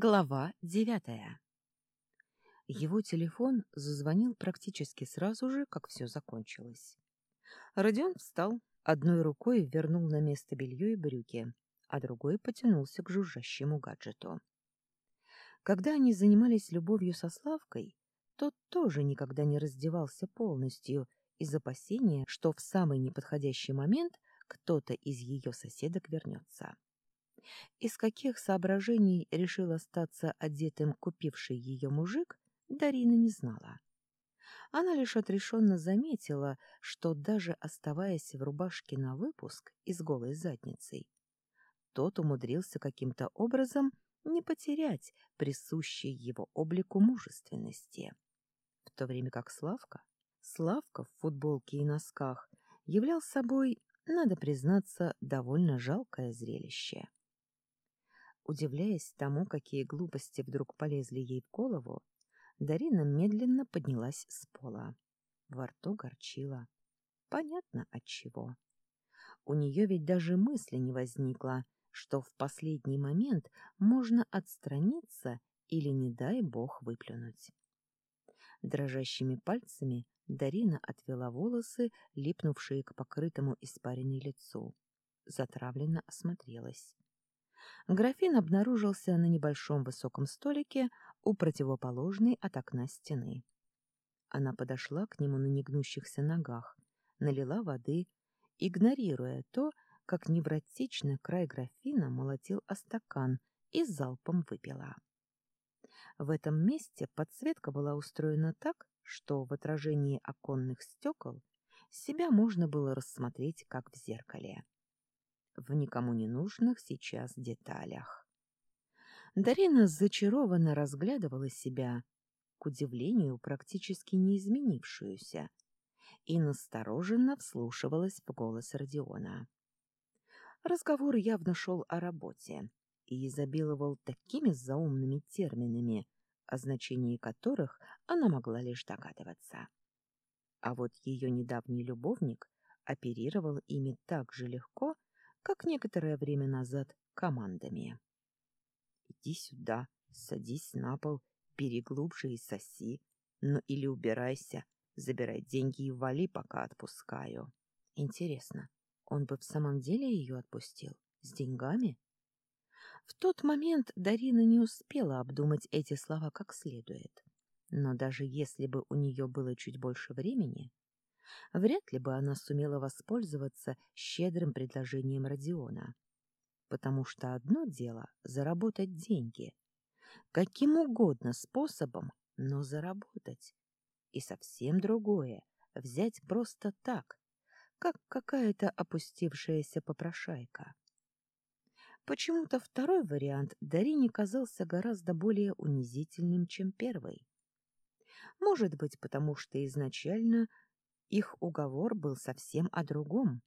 Глава девятая Его телефон зазвонил практически сразу же, как все закончилось. Родион встал, одной рукой вернул на место белье и брюки, а другой потянулся к жужжащему гаджету. Когда они занимались любовью со Славкой, тот тоже никогда не раздевался полностью из опасения, что в самый неподходящий момент кто-то из ее соседок вернется. Из каких соображений решил остаться одетым купивший ее мужик, Дарина не знала. Она лишь отрешенно заметила, что даже оставаясь в рубашке на выпуск и с голой задницей, тот умудрился каким-то образом не потерять присущей его облику мужественности. В то время как Славка, Славка в футболке и носках, являл собой, надо признаться, довольно жалкое зрелище. Удивляясь тому, какие глупости вдруг полезли ей в голову, Дарина медленно поднялась с пола. Во рту горчила. Понятно от чего. У нее ведь даже мысли не возникло, что в последний момент можно отстраниться или, не дай бог, выплюнуть. Дрожащими пальцами Дарина отвела волосы, липнувшие к покрытому испаренной лицу. Затравленно осмотрелась. Графин обнаружился на небольшом высоком столике у противоположной от окна стены. Она подошла к нему на негнущихся ногах, налила воды, игнорируя то, как невротично край графина молотил о стакан и залпом выпила. В этом месте подсветка была устроена так, что в отражении оконных стекол себя можно было рассмотреть, как в зеркале в никому не нужных сейчас деталях. Дарина зачарованно разглядывала себя, к удивлению, практически не изменившуюся, и настороженно вслушивалась в голос Родиона. Разговор явно шел о работе и изобиловал такими заумными терминами, о значении которых она могла лишь догадываться. А вот ее недавний любовник оперировал ими так же легко, как некоторое время назад командами. «Иди сюда, садись на пол, бери глубже и соси, ну или убирайся, забирай деньги и вали, пока отпускаю». Интересно, он бы в самом деле ее отпустил? С деньгами? В тот момент Дарина не успела обдумать эти слова как следует. Но даже если бы у нее было чуть больше времени, вряд ли бы она сумела воспользоваться щедрым предложением Родиона. Потому что одно дело — заработать деньги. Каким угодно способом, но заработать. И совсем другое — взять просто так, как какая-то опустившаяся попрошайка. Почему-то второй вариант Дарине казался гораздо более унизительным, чем первый. Может быть, потому что изначально их уговор был совсем о другом.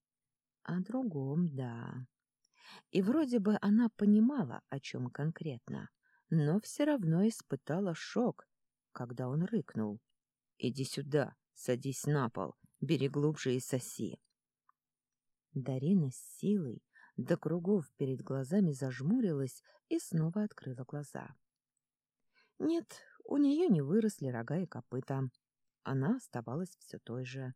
О другом, да. И вроде бы она понимала, о чем конкретно, но все равно испытала шок, когда он рыкнул. «Иди сюда, садись на пол, бери глубже и соси». Дарина с силой до кругов перед глазами зажмурилась и снова открыла глаза. Нет, у нее не выросли рога и копыта она оставалась все той же.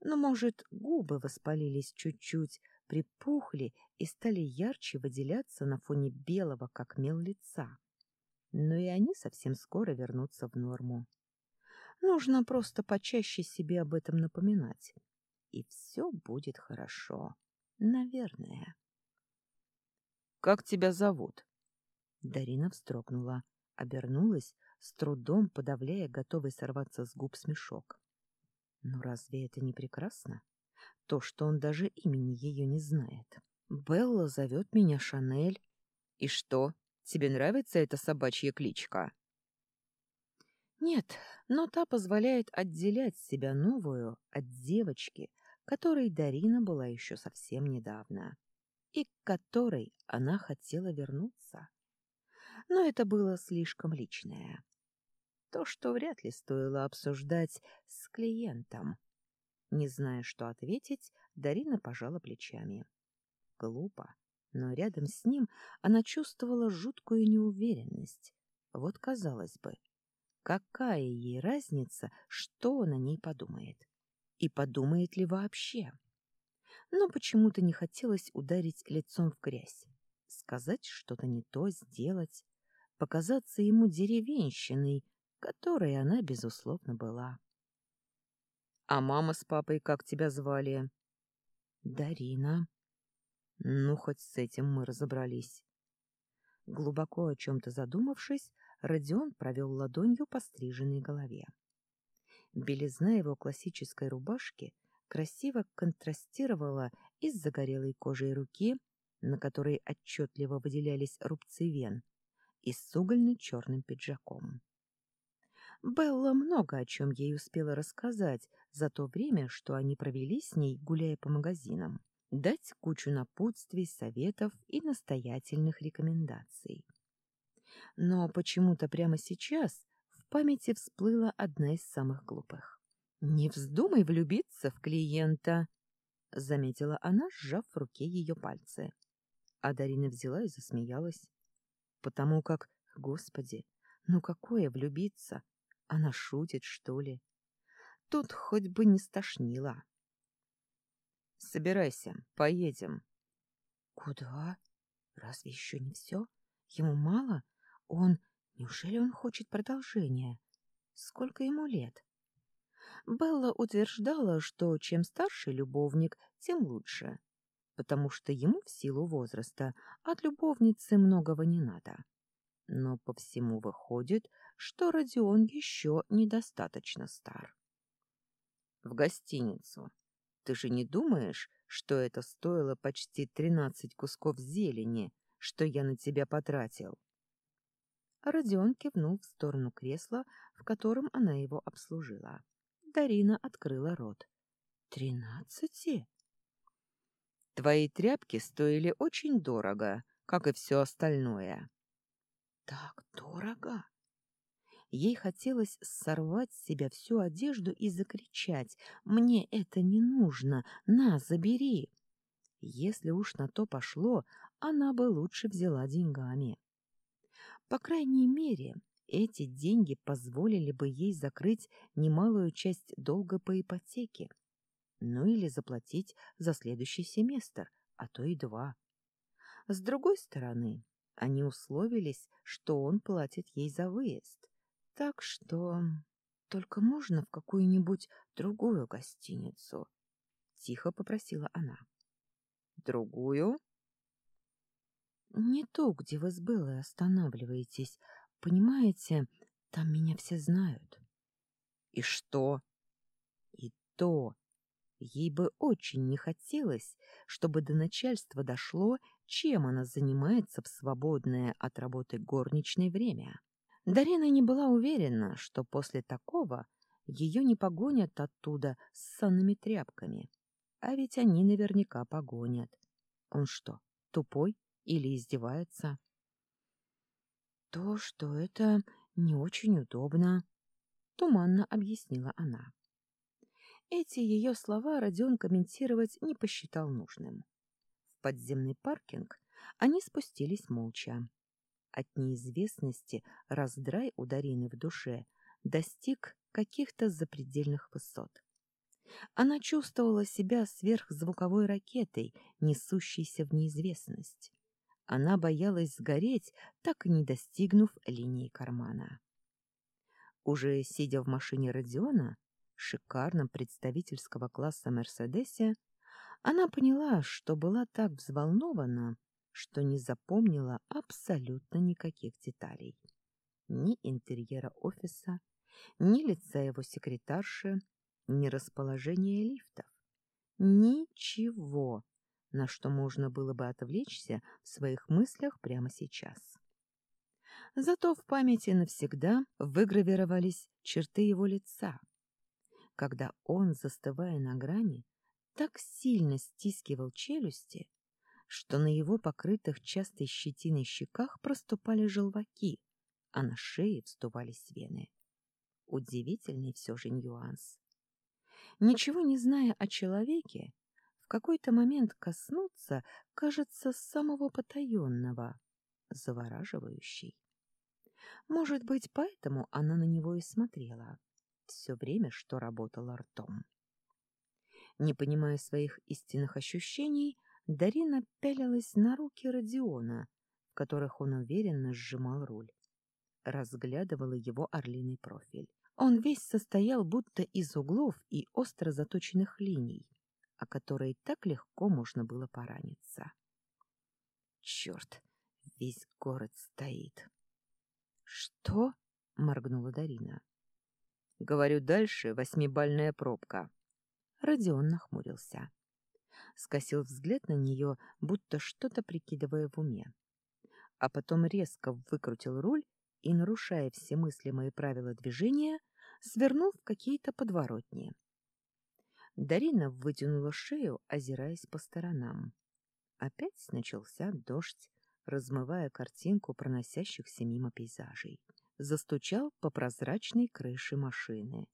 Но, может, губы воспалились чуть-чуть, припухли и стали ярче выделяться на фоне белого, как мел лица. Но и они совсем скоро вернутся в норму. Нужно просто почаще себе об этом напоминать. И все будет хорошо. Наверное. «Как тебя зовут?» Дарина вздрогнула, обернулась, с трудом подавляя готовый сорваться с губ смешок. Но разве это не прекрасно? То, что он даже имени ее не знает. Белла зовет меня Шанель. И что, тебе нравится эта собачья кличка? Нет, но та позволяет отделять себя новую от девочки, которой Дарина была еще совсем недавно, и к которой она хотела вернуться. Но это было слишком личное. То, что вряд ли стоило обсуждать с клиентом. Не зная, что ответить, Дарина пожала плечами. Глупо. но рядом с ним она чувствовала жуткую неуверенность. Вот, казалось бы, какая ей разница, что он о ней подумает? И подумает ли вообще? Но почему-то не хотелось ударить лицом в грязь, сказать что-то не то, сделать, показаться ему деревенщиной, которой она, безусловно, была. — А мама с папой как тебя звали? — Дарина. Ну, хоть с этим мы разобрались. Глубоко о чем-то задумавшись, Родион провел ладонью по стриженной голове. Белизна его классической рубашки красиво контрастировала и с загорелой кожей руки, на которой отчетливо выделялись рубцы вен, и с угольно-черным пиджаком. Белла много о чем ей успела рассказать за то время, что они провели с ней, гуляя по магазинам дать кучу напутствий, советов и настоятельных рекомендаций. Но почему-то прямо сейчас в памяти всплыла одна из самых глупых. «Не вздумай влюбиться в клиента!» — заметила она, сжав в руке ее пальцы. А Дарина взяла и засмеялась. Потому как, господи, ну какое влюбиться? Она шутит, что ли? Тут хоть бы не стошнило. Собирайся, поедем. Куда? Разве еще не все? Ему мало? Он... Неужели он хочет продолжения? Сколько ему лет? Белла утверждала, что чем старше любовник, тем лучше, потому что ему в силу возраста от любовницы многого не надо. Но по всему выходит, что Родион еще недостаточно стар. — В гостиницу, ты же не думаешь, что это стоило почти тринадцать кусков зелени, что я на тебя потратил?» Родион кивнул в сторону кресла, в котором она его обслужила. Дарина открыла рот. «Тринадцати?» «Твои тряпки стоили очень дорого, как и все остальное». «Так дорого?» Ей хотелось сорвать с себя всю одежду и закричать «Мне это не нужно! На, забери!» Если уж на то пошло, она бы лучше взяла деньгами. По крайней мере, эти деньги позволили бы ей закрыть немалую часть долга по ипотеке. Ну или заплатить за следующий семестр, а то и два. С другой стороны, они условились, что он платит ей за выезд. Так что только можно в какую-нибудь другую гостиницу? Тихо попросила она. Другую? Не ту, где вы с Беллой останавливаетесь. Понимаете, там меня все знают. И что? И то. Ей бы очень не хотелось, чтобы до начальства дошло, чем она занимается в свободное от работы горничной время. Дарина не была уверена, что после такого ее не погонят оттуда с санными тряпками. А ведь они наверняка погонят. Он что, тупой или издевается? То, что это не очень удобно, туманно объяснила она. Эти ее слова Родион комментировать не посчитал нужным. В подземный паркинг они спустились молча. От неизвестности раздрай у Дарины в душе достиг каких-то запредельных высот. Она чувствовала себя сверхзвуковой ракетой, несущейся в неизвестность. Она боялась сгореть, так и не достигнув линии кармана. Уже сидя в машине Родиона, шикарном представительского класса «Мерседесе», она поняла, что была так взволнована, что не запомнила абсолютно никаких деталей. Ни интерьера офиса, ни лица его секретарши, ни расположения лифтов. Ничего, на что можно было бы отвлечься в своих мыслях прямо сейчас. Зато в памяти навсегда выгравировались черты его лица, когда он, застывая на грани, так сильно стискивал челюсти, что на его покрытых частой щетиной щеках проступали желваки, а на шее вступались вены. Удивительный все же нюанс. Ничего не зная о человеке, в какой-то момент коснуться, кажется, самого потаенного, завораживающей. Может быть, поэтому она на него и смотрела все время, что работала ртом. Не понимая своих истинных ощущений, Дарина пялилась на руки Родиона, в которых он уверенно сжимал руль. Разглядывала его орлиный профиль. Он весь состоял будто из углов и остро заточенных линий, о которые так легко можно было пораниться. Черт, весь город стоит. Что? моргнула Дарина. Говорю дальше, восьмибальная пробка. Родион нахмурился. Скосил взгляд на нее, будто что-то прикидывая в уме. А потом резко выкрутил руль и, нарушая все мыслимые правила движения, свернул в какие-то подворотни. Дарина вытянула шею, озираясь по сторонам. Опять начался дождь, размывая картинку проносящихся мимо пейзажей. Застучал по прозрачной крыше машины.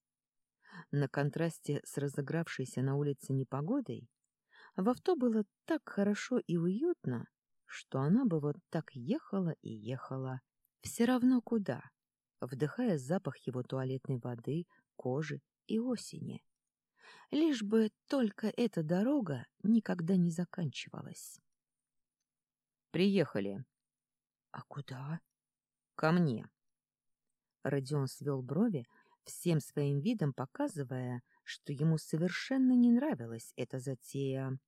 На контрасте с разыгравшейся на улице непогодой в авто было так хорошо и уютно, что она бы вот так ехала и ехала. Все равно куда, вдыхая запах его туалетной воды, кожи и осени. Лишь бы только эта дорога никогда не заканчивалась. Приехали. А куда? Ко мне. Родион свел брови, всем своим видом показывая, что ему совершенно не нравилась эта затея.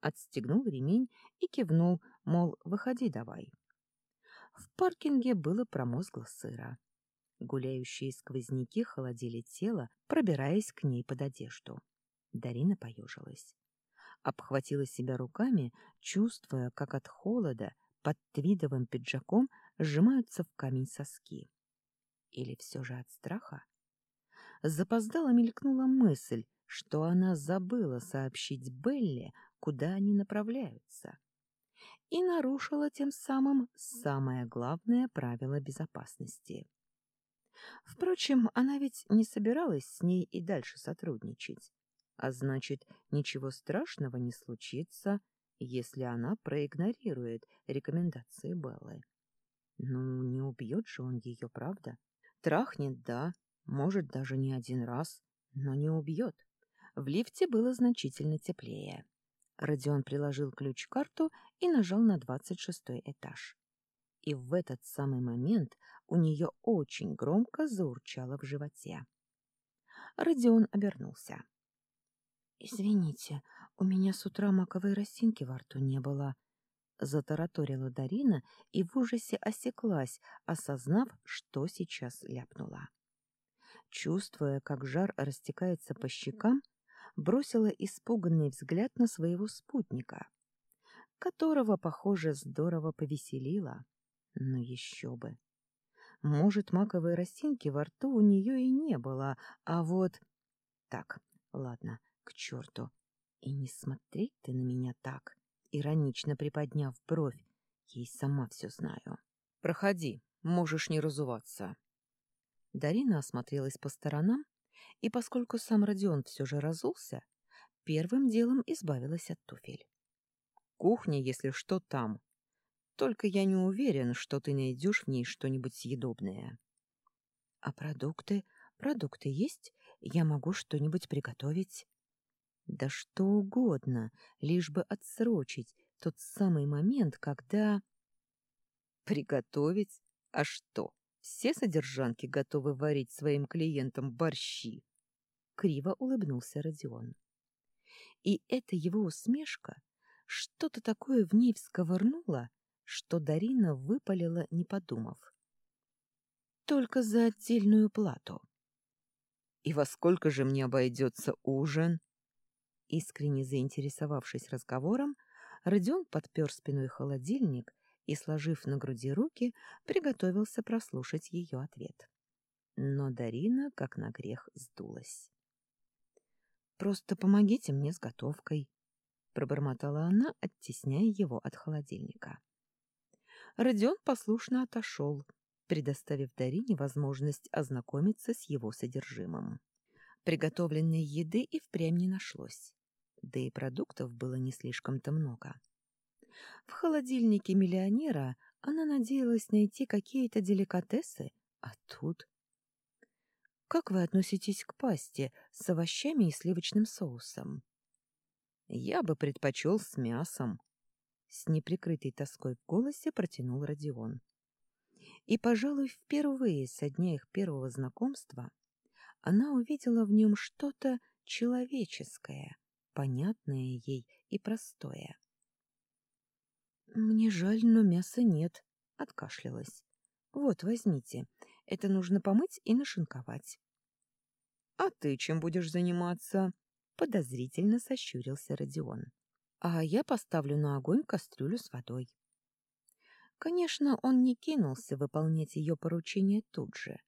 Отстегнул ремень и кивнул, мол, выходи давай. В паркинге было промозгло сыро. Гуляющие сквозняки холодили тело, пробираясь к ней под одежду. Дарина поежилась обхватила себя руками, чувствуя, как от холода под твидовым пиджаком сжимаются в камень соски. Или все же от страха? Запоздала мелькнула мысль, что она забыла сообщить Белле, куда они направляются, и нарушила тем самым самое главное правило безопасности. Впрочем, она ведь не собиралась с ней и дальше сотрудничать. А значит, ничего страшного не случится, если она проигнорирует рекомендации Беллы. Ну, не убьет же он ее, правда? Трахнет, да, может, даже не один раз, но не убьет. В лифте было значительно теплее. Родион приложил ключ-карту и нажал на двадцать шестой этаж. И в этот самый момент у нее очень громко заурчало в животе. Родион обернулся. «Извините, у меня с утра маковой росинки во рту не было», — затараторила Дарина и в ужасе осеклась, осознав, что сейчас ляпнула. Чувствуя, как жар растекается по щекам, бросила испуганный взгляд на своего спутника, которого, похоже, здорово повеселило. Но еще бы! Может, маковой росинки во рту у нее и не было, а вот... Так, ладно, к черту! И не смотреть ты на меня так, иронично приподняв бровь. Ей сама все знаю. Проходи, можешь не разуваться. Дарина осмотрелась по сторонам, и поскольку сам Родион все же разулся, первым делом избавилась от туфель. Кухня, если что, там. Только я не уверен, что ты найдешь в ней что-нибудь съедобное. А продукты? Продукты есть? Я могу что-нибудь приготовить. Да что угодно, лишь бы отсрочить тот самый момент, когда... Приготовить? А что, все содержанки готовы варить своим клиентам борщи? Криво улыбнулся Родион. И эта его усмешка что-то такое в ней всковырнуло, что Дарина выпалила, не подумав. Только за отдельную плату. «И во сколько же мне обойдется ужин?» Искренне заинтересовавшись разговором, Родион подпер спиной холодильник и, сложив на груди руки, приготовился прослушать ее ответ. Но Дарина, как на грех, сдулась. «Просто помогите мне с готовкой», — пробормотала она, оттесняя его от холодильника. Родион послушно отошел, предоставив Дарине возможность ознакомиться с его содержимым. Приготовленной еды и впрямь не нашлось. да и продуктов было не слишком-то много. В холодильнике миллионера она надеялась найти какие-то деликатесы, а тут... Как вы относитесь к пасте с овощами и сливочным соусом? Я бы предпочел с мясом. С неприкрытой тоской в голосе протянул Родион. И, пожалуй, впервые со дня их первого знакомства она увидела в нем что-то человеческое, понятное ей и простое. «Мне жаль, но мяса нет», — откашлялась. «Вот, возьмите. Это нужно помыть и нашинковать». «А ты чем будешь заниматься?» — подозрительно сощурился Родион. «А я поставлю на огонь кастрюлю с водой». Конечно, он не кинулся выполнять ее поручение тут же.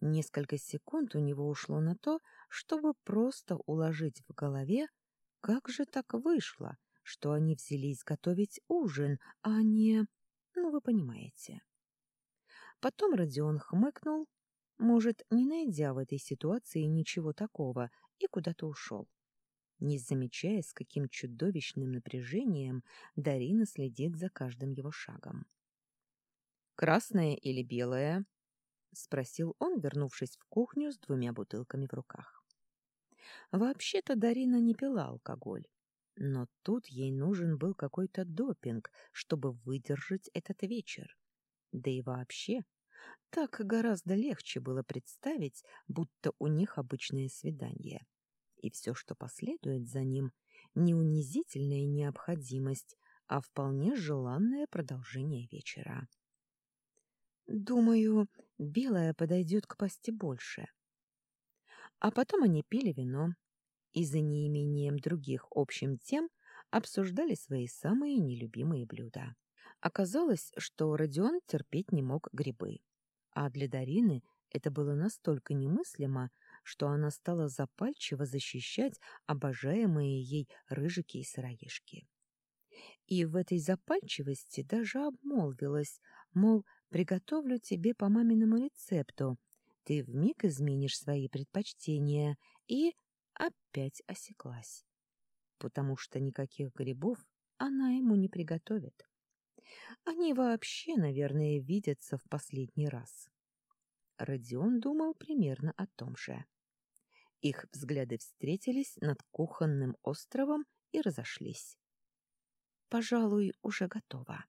Несколько секунд у него ушло на то, чтобы просто уложить в голове, как же так вышло, что они взялись готовить ужин, а не... Ну, вы понимаете. Потом Родион хмыкнул, может, не найдя в этой ситуации ничего такого, и куда-то ушел. Не замечая, с каким чудовищным напряжением Дарина следит за каждым его шагом. «Красное или белое?» — спросил он, вернувшись в кухню с двумя бутылками в руках. Вообще-то Дарина не пила алкоголь, но тут ей нужен был какой-то допинг, чтобы выдержать этот вечер. Да и вообще, так гораздо легче было представить, будто у них обычное свидание. И все, что последует за ним, не унизительная необходимость, а вполне желанное продолжение вечера. Думаю, белая подойдет к пасти больше. А потом они пили вино и за неимением других общим тем обсуждали свои самые нелюбимые блюда. Оказалось, что Родион терпеть не мог грибы. А для Дарины это было настолько немыслимо, что она стала запальчиво защищать обожаемые ей рыжики и сыроежки. И в этой запальчивости даже обмолвилась, мол, приготовлю тебе по маминому рецепту, ты вмиг изменишь свои предпочтения, и опять осеклась, потому что никаких грибов она ему не приготовит. Они вообще, наверное, видятся в последний раз. Родион думал примерно о том же. Их взгляды встретились над кухонным островом и разошлись. «Пожалуй, уже готово».